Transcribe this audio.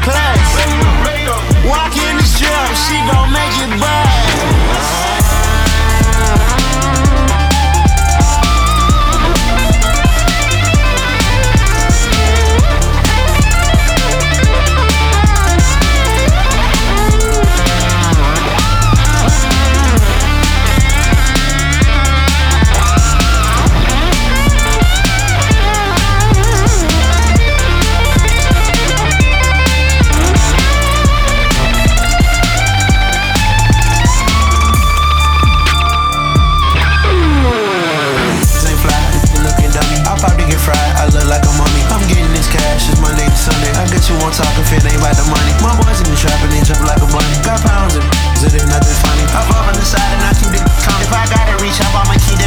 class. Walk in the gym, she gon' everything about the money. My boys in the trap and they jump like a bunny. Got pounds in it, so there's nothing funny. the side and I not the do If I gotta reach I'ma keep